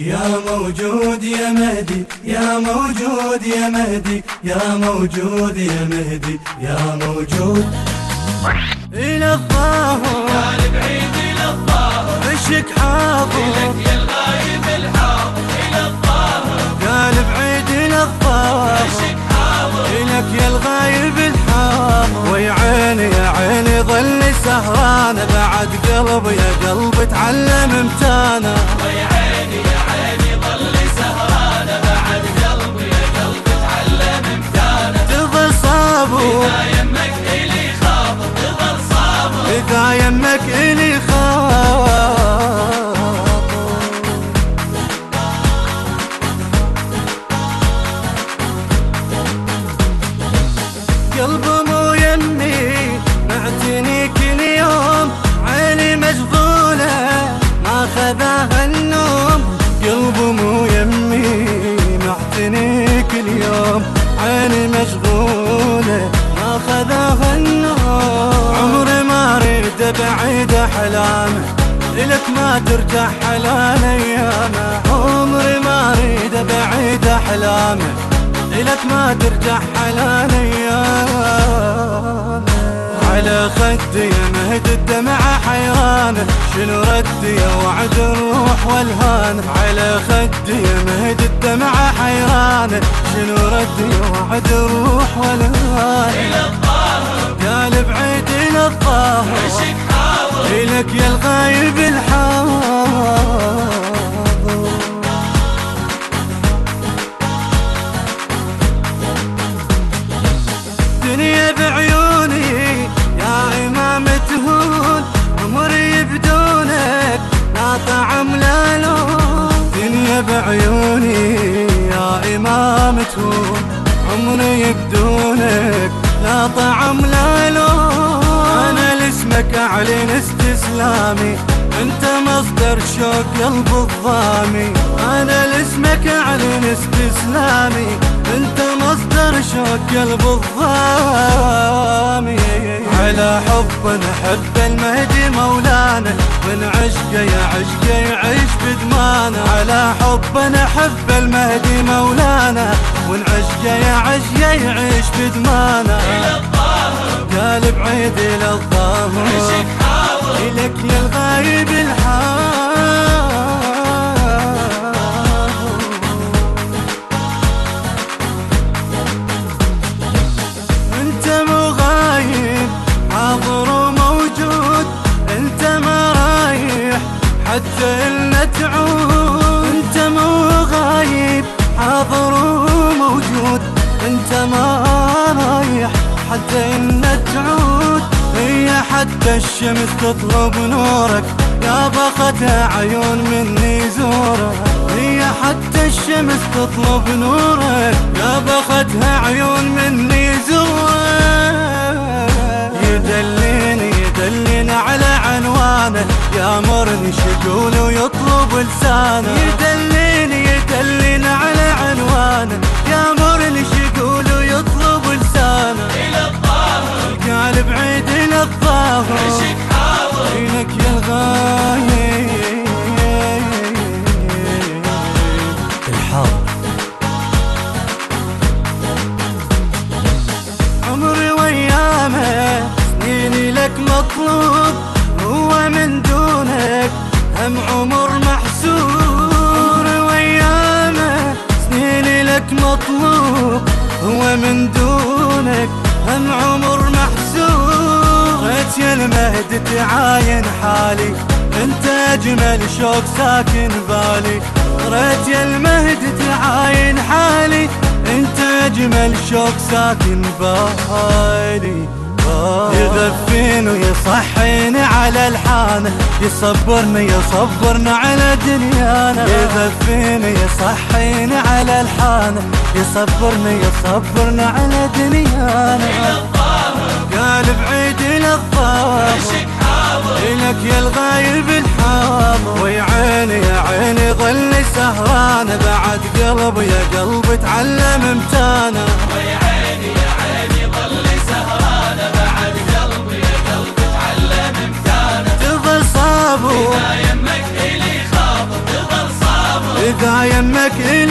يا موجود يا مهدي يا موجود يا مهدي يا موجود يا مهدي يا موجود. قال بعيد إلى الظاهر عشق حاضر. لك يا الغايب الحاضر. إلى الظاهر قال بعيد إلى الظاهر عشق حاضر. إلك يا الغايب الحاضر. ويا عيني يا عيني ظل سهران. بعد قلبي يا قلبي تعلم امتانا. خذاها النوم عمري ما اريد بعيد احلامه لك ما ترجع حلال أيامه. عمري ما اريد بعيد احلامه لك ما ترجع حلال أيامه. على خدي مهد الدمعة حيرانة شنو ردي وعد الروح والهانة على خدي مهد الدمعة حيرانة شنو ردي وعد الروح والهانة إمام تهون عمري بدونك لا طعم لا لون. أنا لاسمك أعلن استسلامي أنت مصدر شوق قلب الضامي أنا لاسمك اعلن استسلامي أنت مصدر شوق قلب الضامي على حب نحب المهدي مولانا. من عشقه يا عشقه يعيش بدمانا. على حب نحب المهدي مولانا. من عشقه يا عشقه يعيش بدمانا. قال بعيد إلى الظاهر عشق حاضر إلك يا الغايب الحاضر ما رايح حتى إلنا تعود هي حتى الشمس تطلب نورك. يا بختها عيون مني زورك. هي حتى الشمس تطلب نورك. يا بختها عيون مني زورك. يدليني يدليني على عنوانه. يامرني شقول ويطلب لسانه. لك مطلوب هو من دونك هم عمر محسوب عمري وايامه سنيني لك مطلوب هو من دونك هم عمر محسوب ريت يا المهد تعاين حالي انت أجمل شوق ساكن بالي. ريت يا المهد تعاين حالي انت أجمل شوق ساكن بالي. يغفين ويصحيني على الحانة يصبرني يصبرنا على دنيانا. يغفيني يصحيني على الحانة يصبرني يصبرنا على دنيانا. قال بعيد حاضر إلك يا الغايب الحاضر ويا عيني يا عيني ظل سهران بعد قلبي يا قلبي que